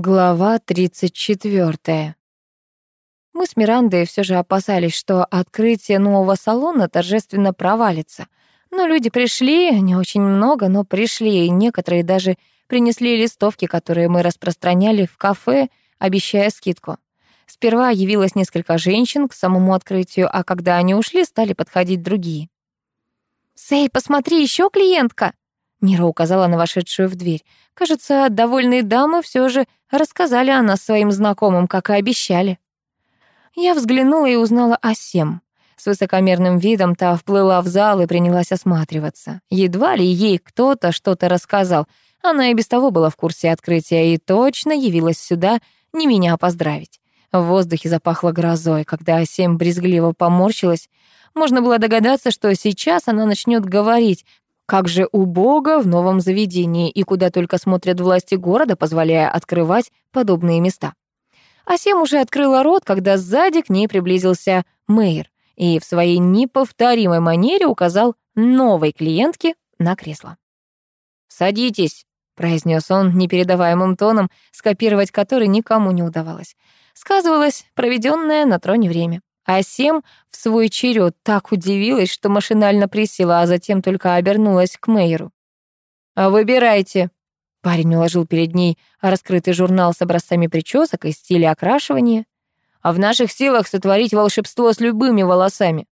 Глава 34. Мы с Мирандой все же опасались, что открытие нового салона торжественно провалится. Но люди пришли, не очень много, но пришли, и некоторые даже принесли листовки, которые мы распространяли в кафе, обещая скидку. Сперва явилось несколько женщин к самому открытию, а когда они ушли, стали подходить другие. «Сэй, посмотри, еще клиентка!» Мира указала на вошедшую в дверь. Кажется, довольные дамы все же рассказали о нас своим знакомым, как и обещали. Я взглянула и узнала о Сем. С высокомерным видом та вплыла в зал и принялась осматриваться. Едва ли ей кто-то что-то рассказал. Она и без того была в курсе открытия и точно явилась сюда не меня поздравить. В воздухе запахло грозой, когда Асем брезгливо поморщилась. Можно было догадаться, что сейчас она начнет говорить, как же убого в новом заведении и куда только смотрят власти города, позволяя открывать подобные места. Асем уже открыла рот, когда сзади к ней приблизился Мэйр и в своей неповторимой манере указал новой клиентке на кресло. «Садитесь», — произнес он непередаваемым тоном, скопировать который никому не удавалось. Сказывалось проведенное на троне время. А Сем в свой черед так удивилась, что машинально присела, а затем только обернулась к Мейеру. «А «Выбирайте». Парень уложил перед ней раскрытый журнал с образцами причесок и стиля окрашивания. «А в наших силах сотворить волшебство с любыми волосами».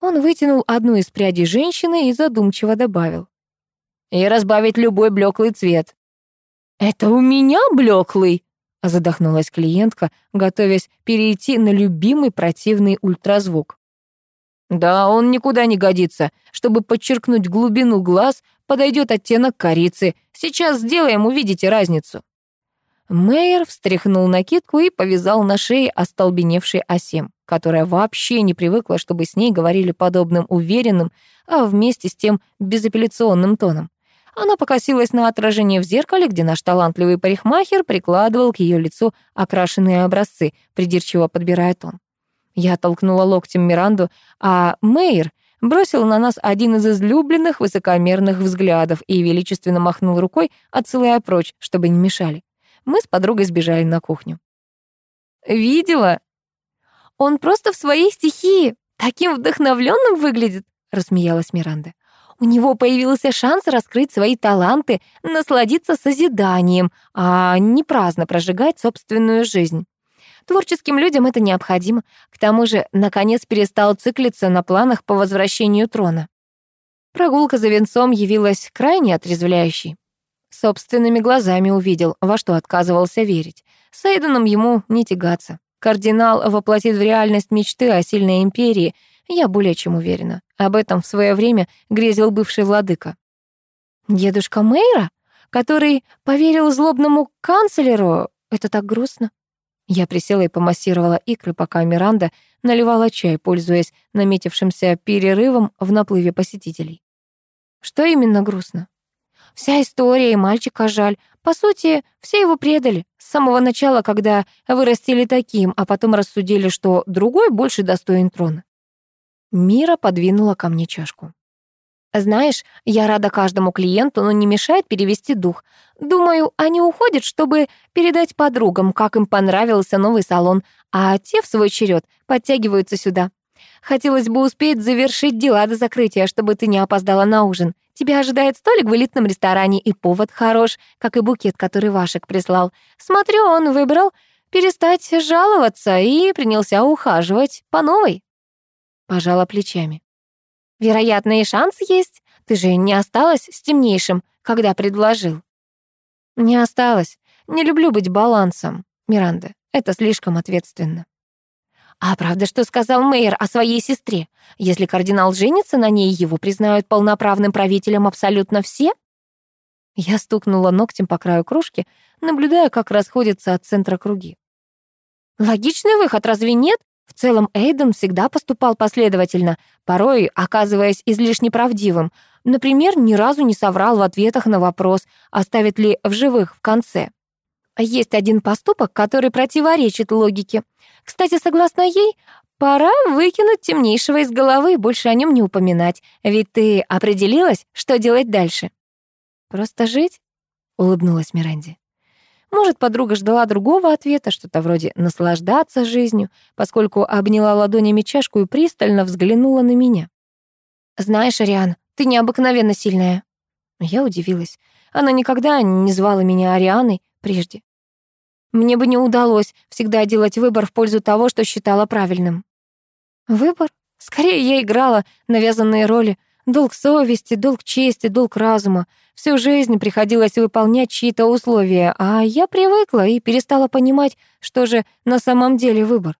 Он вытянул одну из прядей женщины и задумчиво добавил. «И разбавить любой блеклый цвет». «Это у меня блеклый?» Задохнулась клиентка, готовясь перейти на любимый противный ультразвук. «Да, он никуда не годится. Чтобы подчеркнуть глубину глаз, подойдет оттенок корицы. Сейчас сделаем, увидите разницу». Мэйер встряхнул накидку и повязал на шее остолбеневший осем, которая вообще не привыкла, чтобы с ней говорили подобным уверенным, а вместе с тем безапелляционным тоном. Она покосилась на отражение в зеркале, где наш талантливый парикмахер прикладывал к ее лицу окрашенные образцы, придирчиво подбирая тон. Я толкнула локтем Миранду, а Мэйр бросил на нас один из излюбленных высокомерных взглядов и величественно махнул рукой, отсылая прочь, чтобы не мешали. Мы с подругой сбежали на кухню. «Видела?» «Он просто в своей стихии, таким вдохновленным выглядит», — рассмеялась Миранда. У него появился шанс раскрыть свои таланты, насладиться созиданием, а не праздно прожигать собственную жизнь. Творческим людям это необходимо. К тому же, наконец перестал циклиться на планах по возвращению трона. Прогулка за венцом явилась крайне отрезвляющей. Собственными глазами увидел, во что отказывался верить. С Эйденом ему не тягаться. Кардинал воплотит в реальность мечты о сильной империи — я более чем уверена. Об этом в свое время грезил бывший владыка. Дедушка Мэйра, который поверил злобному канцлеру, это так грустно. Я присела и помассировала икры, пока Миранда наливала чай, пользуясь наметившимся перерывом в наплыве посетителей. Что именно грустно? Вся история и мальчика жаль. По сути, все его предали. С самого начала, когда вырастили таким, а потом рассудили, что другой больше достоин трона. Мира подвинула ко мне чашку. «Знаешь, я рада каждому клиенту, но не мешает перевести дух. Думаю, они уходят, чтобы передать подругам, как им понравился новый салон, а те, в свой черед, подтягиваются сюда. Хотелось бы успеть завершить дела до закрытия, чтобы ты не опоздала на ужин. Тебя ожидает столик в элитном ресторане, и повод хорош, как и букет, который Вашек прислал. Смотрю, он выбрал перестать жаловаться и принялся ухаживать по новой». Пожала плечами. Вероятно, и шанс есть. Ты же не осталась с темнейшим, когда предложил. Не осталась. Не люблю быть балансом, Миранда. Это слишком ответственно. А правда, что сказал мэр о своей сестре? Если кардинал женится на ней, его признают полноправным правителем абсолютно все? Я стукнула ногтем по краю кружки, наблюдая, как расходятся от центра круги. Логичный выход, разве нет? В целом Эйден всегда поступал последовательно, порой оказываясь излишне правдивым. Например, ни разу не соврал в ответах на вопрос, оставит ли в живых в конце. Есть один поступок, который противоречит логике. Кстати, согласно ей, пора выкинуть темнейшего из головы и больше о нем не упоминать, ведь ты определилась, что делать дальше. «Просто жить?» — улыбнулась Миранди. Может, подруга ждала другого ответа, что-то вроде «наслаждаться жизнью», поскольку обняла ладонями чашку и пристально взглянула на меня. «Знаешь, Ариан, ты необыкновенно сильная». Я удивилась. Она никогда не звала меня Арианой прежде. Мне бы не удалось всегда делать выбор в пользу того, что считала правильным. Выбор? Скорее, я играла навязанные роли. Долг совести, долг чести, долг разума. Всю жизнь приходилось выполнять чьи-то условия, а я привыкла и перестала понимать, что же на самом деле выбор.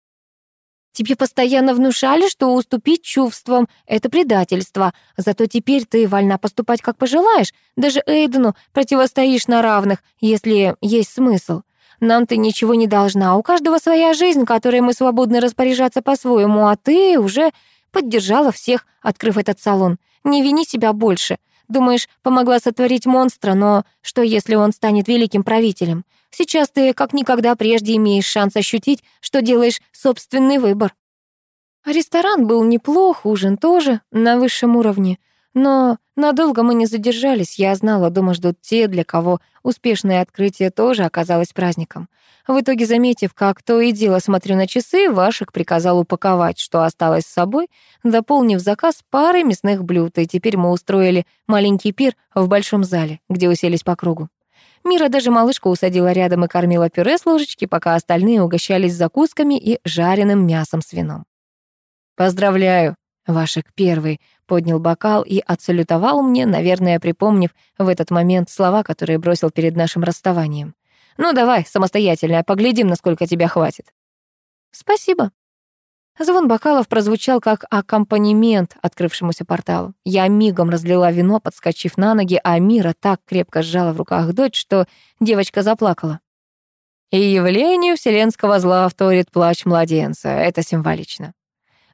Тебе постоянно внушали, что уступить чувствам — это предательство. Зато теперь ты вольна поступать, как пожелаешь. Даже Эйдену противостоишь на равных, если есть смысл. Нам ты ничего не должна. У каждого своя жизнь, которой мы свободны распоряжаться по-своему, а ты уже поддержала всех, открыв этот салон. Не вини себя больше. Думаешь, помогла сотворить монстра, но что, если он станет великим правителем? Сейчас ты как никогда прежде имеешь шанс ощутить, что делаешь собственный выбор. Ресторан был неплох, ужин тоже на высшем уровне. Но надолго мы не задержались. Я знала, дома ждут те, для кого успешное открытие тоже оказалось праздником. В итоге, заметив, как то и дело смотрю на часы, Вашек приказал упаковать, что осталось с собой, дополнив заказ парой мясных блюд, и теперь мы устроили маленький пир в большом зале, где уселись по кругу. Мира даже малышку усадила рядом и кормила пюре с ложечки, пока остальные угощались закусками и жареным мясом с вином. «Поздравляю!» Вашек первый поднял бокал и отсалютовал мне, наверное, припомнив в этот момент слова, которые бросил перед нашим расставанием. «Ну давай, самостоятельно, поглядим, насколько тебя хватит». «Спасибо», Звон бокалов прозвучал как аккомпанемент открывшемуся порталу. Я мигом разлила вино, подскочив на ноги, а Мира так крепко сжала в руках дочь, что девочка заплакала. И явлению вселенского зла вторит плач младенца. Это символично.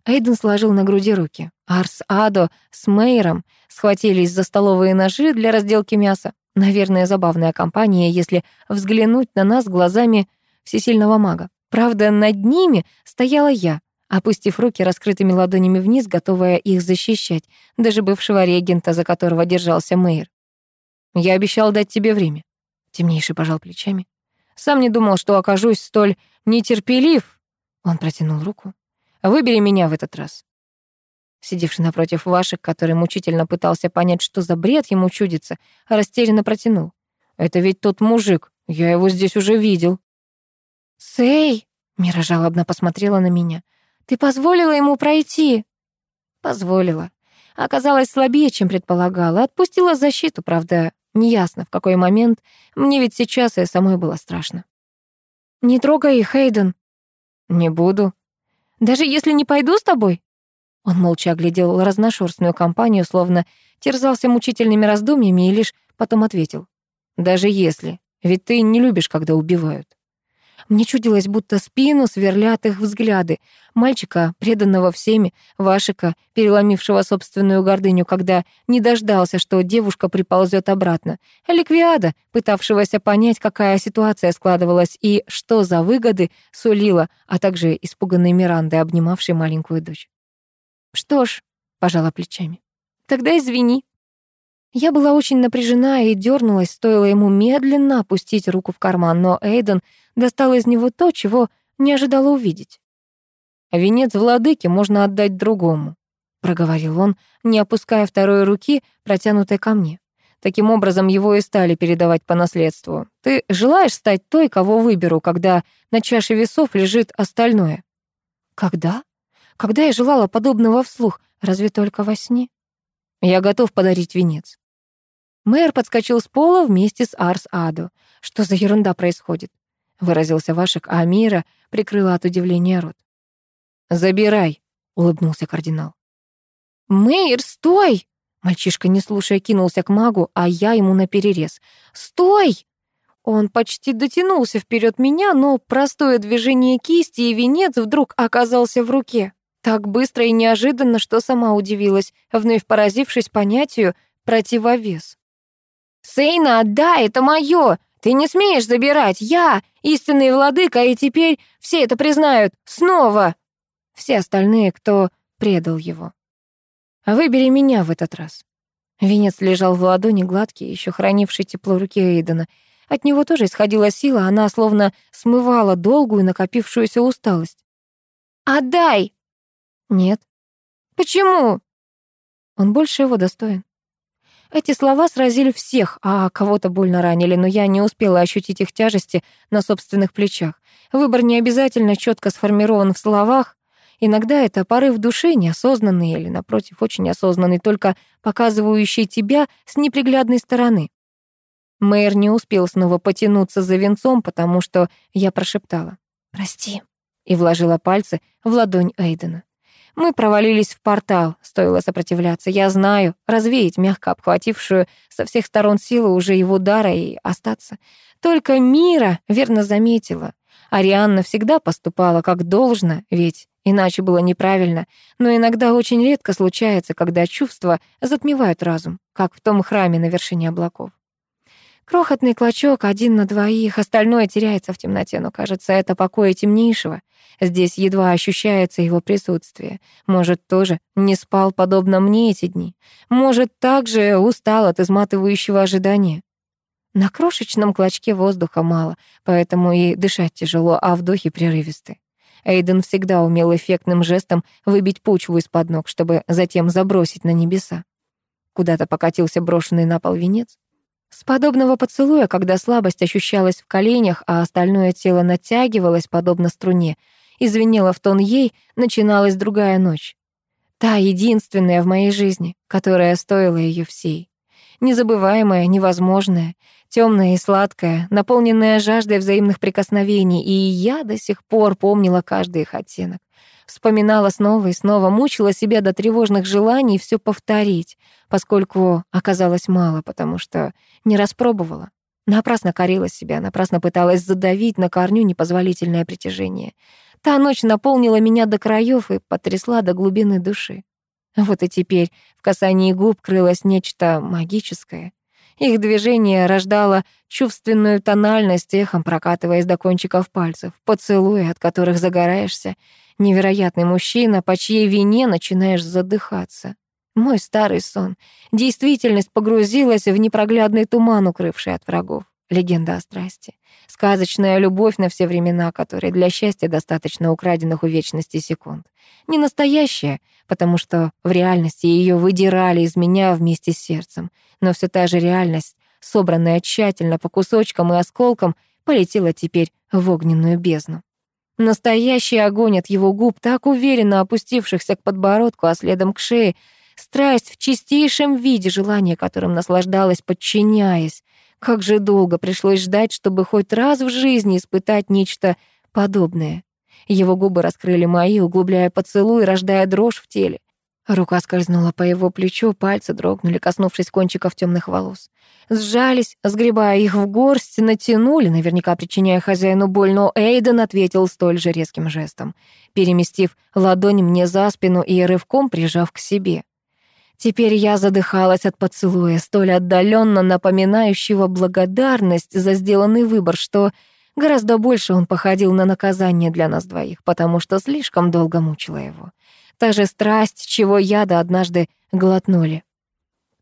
Эйден сложил на груди руки. Арс Адо с Мейером схватились за столовые ножи для разделки мяса. Наверное, забавная компания, если взглянуть на нас глазами всесильного мага. Правда, над ними стояла я, опустив руки раскрытыми ладонями вниз, готовая их защищать, даже бывшего регента, за которого держался Мэйр. «Я обещал дать тебе время», — темнейший пожал плечами. «Сам не думал, что окажусь столь нетерпелив». Он протянул руку. «Выбери меня в этот раз». Сидевший напротив Вашек, который мучительно пытался понять, что за бред ему чудится, растерянно протянул. «Это ведь тот мужик, я его здесь уже видел». «Сэй!» — Мира жалобно посмотрела на меня. Ты позволила ему пройти?» «Позволила. Оказалась слабее, чем предполагала. Отпустила защиту, правда, неясно, в какой момент. Мне ведь сейчас и самой было страшно». «Не трогай Хейден». «Не буду». «Даже если не пойду с тобой?» Он молча оглядел разношерстную компанию, словно терзался мучительными раздумьями и лишь потом ответил. «Даже если. Ведь ты не любишь, когда убивают». Мне чудилось, будто спину сверлят их взгляды. Мальчика, преданного всеми, Вашика, переломившего собственную гордыню, когда не дождался, что девушка приползет обратно. Ликвиада, пытавшегося понять, какая ситуация складывалась и что за выгоды сулила, а также испуганной Миранды, обнимавшей маленькую дочь. «Что ж», — пожала плечами, — «тогда извини». Я была очень напряжена и дернулась, стоило ему медленно опустить руку в карман, но Эйден достал из него то, чего не ожидала увидеть. «Венец владыки можно отдать другому», — проговорил он, не опуская второй руки, протянутой ко мне. Таким образом, его и стали передавать по наследству. Ты желаешь стать той, кого выберу, когда на чаше весов лежит остальное? Когда? Когда я желала подобного вслух? Разве только во сне? Я готов подарить венец. Мэр подскочил с пола вместе с Арс Адо. Что за ерунда происходит? Выразился Вашек, а Мира прикрыла от удивления рот. «Забирай», — улыбнулся кардинал. «Мэйр, стой!» Мальчишка, не слушая, кинулся к магу, а я ему наперерез. «Стой!» Он почти дотянулся вперед меня, но простое движение кисти и венец вдруг оказался в руке. Так быстро и неожиданно, что сама удивилась, вновь поразившись понятию «противовес». «Сейна, отдай, это мое! Ты не смеешь забирать! Я истинный владыка, и теперь все это признают! Снова!» Все остальные, кто предал его. «Выбери меня в этот раз». Венец лежал в ладони, гладкий, еще хранивший тепло руки Эйдена. От него тоже исходила сила, она словно смывала долгую накопившуюся усталость. «Отдай!» «Нет». «Почему?» Он больше его достоин. Эти слова сразили всех, а кого-то больно ранили, но я не успела ощутить их тяжести на собственных плечах. Выбор не обязательно четко сформирован в словах. Иногда это порыв души, неосознанный или, напротив, очень осознанный, только показывающий тебя с неприглядной стороны. Мэр не успел снова потянуться за венцом, потому что я прошептала «Прости» и вложила пальцы в ладонь Эйдена. Мы провалились в портал, стоило сопротивляться. Я знаю, развеять мягко обхватившую со всех сторон силу уже его дара и остаться. Только Мира верно заметила. Арианна всегда поступала как должно, ведь иначе было неправильно. Но иногда очень редко случается, когда чувства затмевают разум, как в том храме на вершине облаков. Крохотный клочок, один на двоих, остальное теряется в темноте, но, кажется, это покоя темнейшего. Здесь едва ощущается его присутствие. Может, тоже не спал подобно мне эти дни. Может, также устал от изматывающего ожидания. На крошечном клочке воздуха мало, поэтому и дышать тяжело, а вдохи прерывисты. Эйден всегда умел эффектным жестом выбить почву из-под ног, чтобы затем забросить на небеса. Куда-то покатился брошенный на пол венец. С подобного поцелуя, когда слабость ощущалась в коленях, а остальное тело натягивалось, подобно струне, и звенело в тон ей, начиналась другая ночь. Та единственная в моей жизни, которая стоила ее всей. Незабываемая, невозможная, темная и сладкая, наполненная жаждой взаимных прикосновений, и я до сих пор помнила каждый их оттенок. Вспоминала снова и снова, мучила себя до тревожных желаний все повторить, поскольку оказалось мало, потому что не распробовала. Напрасно корила себя, напрасно пыталась задавить на корню непозволительное притяжение. Та ночь наполнила меня до краев и потрясла до глубины души. Вот и теперь в касании губ крылось нечто магическое. Их движение рождало чувственную тональность, эхом прокатываясь до кончиков пальцев, поцелуи, от которых загораешься, Невероятный мужчина, по чьей вине начинаешь задыхаться. Мой старый сон. Действительность погрузилась в непроглядный туман, укрывший от врагов. Легенда о страсти. Сказочная любовь на все времена, которой для счастья достаточно украденных у вечности секунд. Не настоящая, потому что в реальности ее выдирали из меня вместе с сердцем. Но все та же реальность, собранная тщательно по кусочкам и осколкам, полетела теперь в огненную бездну. Настоящий огонь от его губ, так уверенно опустившихся к подбородку, а следом к шее. Страсть в чистейшем виде, желание которым наслаждалась, подчиняясь. Как же долго пришлось ждать, чтобы хоть раз в жизни испытать нечто подобное. Его губы раскрыли мои, углубляя поцелуй, рождая дрожь в теле. Рука скользнула по его плечу, пальцы дрогнули, коснувшись кончиков темных волос. Сжались, сгребая их в горсть, натянули, наверняка причиняя хозяину боль, но Эйден ответил столь же резким жестом, переместив ладонь мне за спину и рывком прижав к себе. Теперь я задыхалась от поцелуя, столь отдаленно напоминающего благодарность за сделанный выбор, что гораздо больше он походил на наказание для нас двоих, потому что слишком долго мучила его. Та же страсть, чего яда однажды глотнули.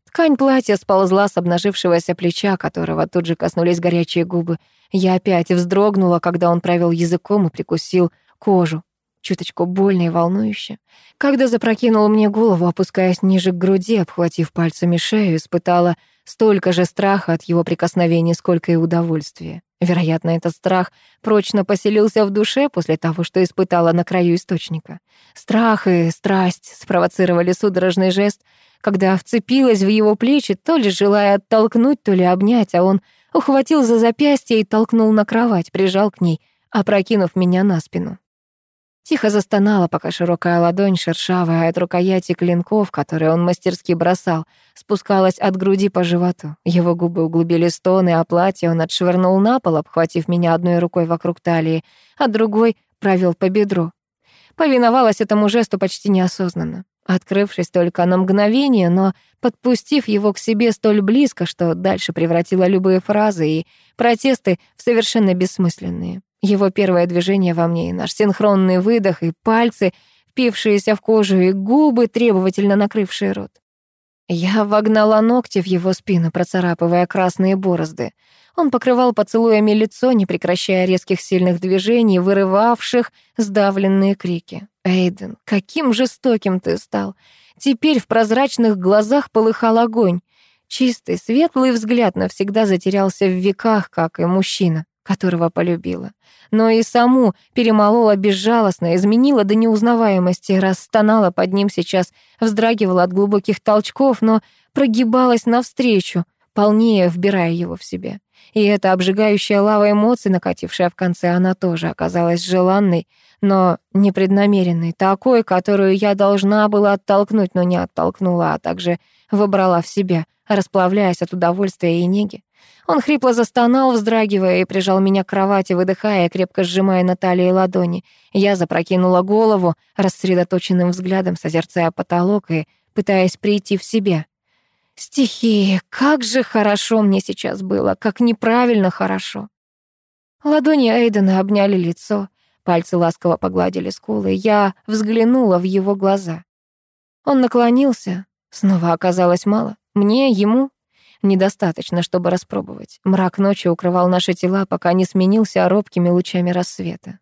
Ткань платья сползла с обнажившегося плеча, которого тут же коснулись горячие губы. Я опять вздрогнула, когда он провел языком и прикусил кожу. Чуточку больно и волнующе. Когда запрокинул мне голову, опускаясь ниже к груди, обхватив пальцами шею, испытала столько же страха от его прикосновений, сколько и удовольствия. Вероятно, этот страх прочно поселился в душе после того, что испытала на краю источника. Страх и страсть спровоцировали судорожный жест, когда вцепилась в его плечи, то ли желая оттолкнуть, то ли обнять, а он ухватил за запястье и толкнул на кровать, прижал к ней, опрокинув меня на спину. Тихо застонала, пока широкая ладонь, шершавая от рукояти клинков, которые он мастерски бросал, спускалась от груди по животу. Его губы углубили стоны, а платье он отшвырнул на пол, обхватив меня одной рукой вокруг талии, а другой провел по бедру. Повиновалась этому жесту почти неосознанно, открывшись только на мгновение, но подпустив его к себе столь близко, что дальше превратила любые фразы и протесты в совершенно бессмысленные. Его первое движение во мне и наш синхронный выдох, и пальцы, впившиеся в кожу, и губы, требовательно накрывшие рот. Я вогнала ногти в его спину, процарапывая красные борозды. Он покрывал поцелуями лицо, не прекращая резких сильных движений, вырывавших сдавленные крики. «Эйден, каким жестоким ты стал! Теперь в прозрачных глазах полыхал огонь. Чистый, светлый взгляд навсегда затерялся в веках, как и мужчина, которого полюбила. Но и саму перемолола безжалостно, изменила до неузнаваемости, расстонала под ним сейчас, вздрагивала от глубоких толчков, но прогибалась навстречу, полнее вбирая его в себя. И эта обжигающая лава эмоций, накатившая в конце, она тоже оказалась желанной, но непреднамеренной, такой, которую я должна была оттолкнуть, но не оттолкнула, а также выбрала в себя — расплавляясь от удовольствия и неги. Он хрипло застонал, вздрагивая, и прижал меня к кровати, выдыхая, крепко сжимая на талии ладони. Я запрокинула голову, рассредоточенным взглядом созерцая потолок и пытаясь прийти в себя. Стихи, как же хорошо мне сейчас было, как неправильно хорошо. Ладони Эйдена обняли лицо, пальцы ласково погладили скулы. Я взглянула в его глаза. Он наклонился, снова оказалось мало. Мне, ему недостаточно, чтобы распробовать. Мрак ночи укрывал наши тела, пока не сменился робкими лучами рассвета.